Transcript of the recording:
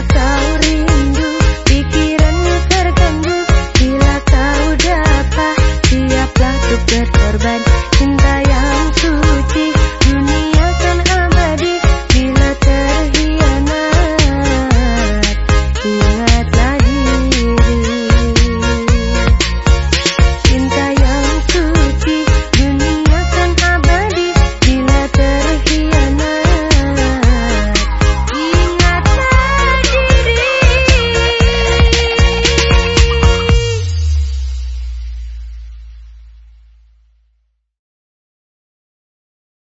datang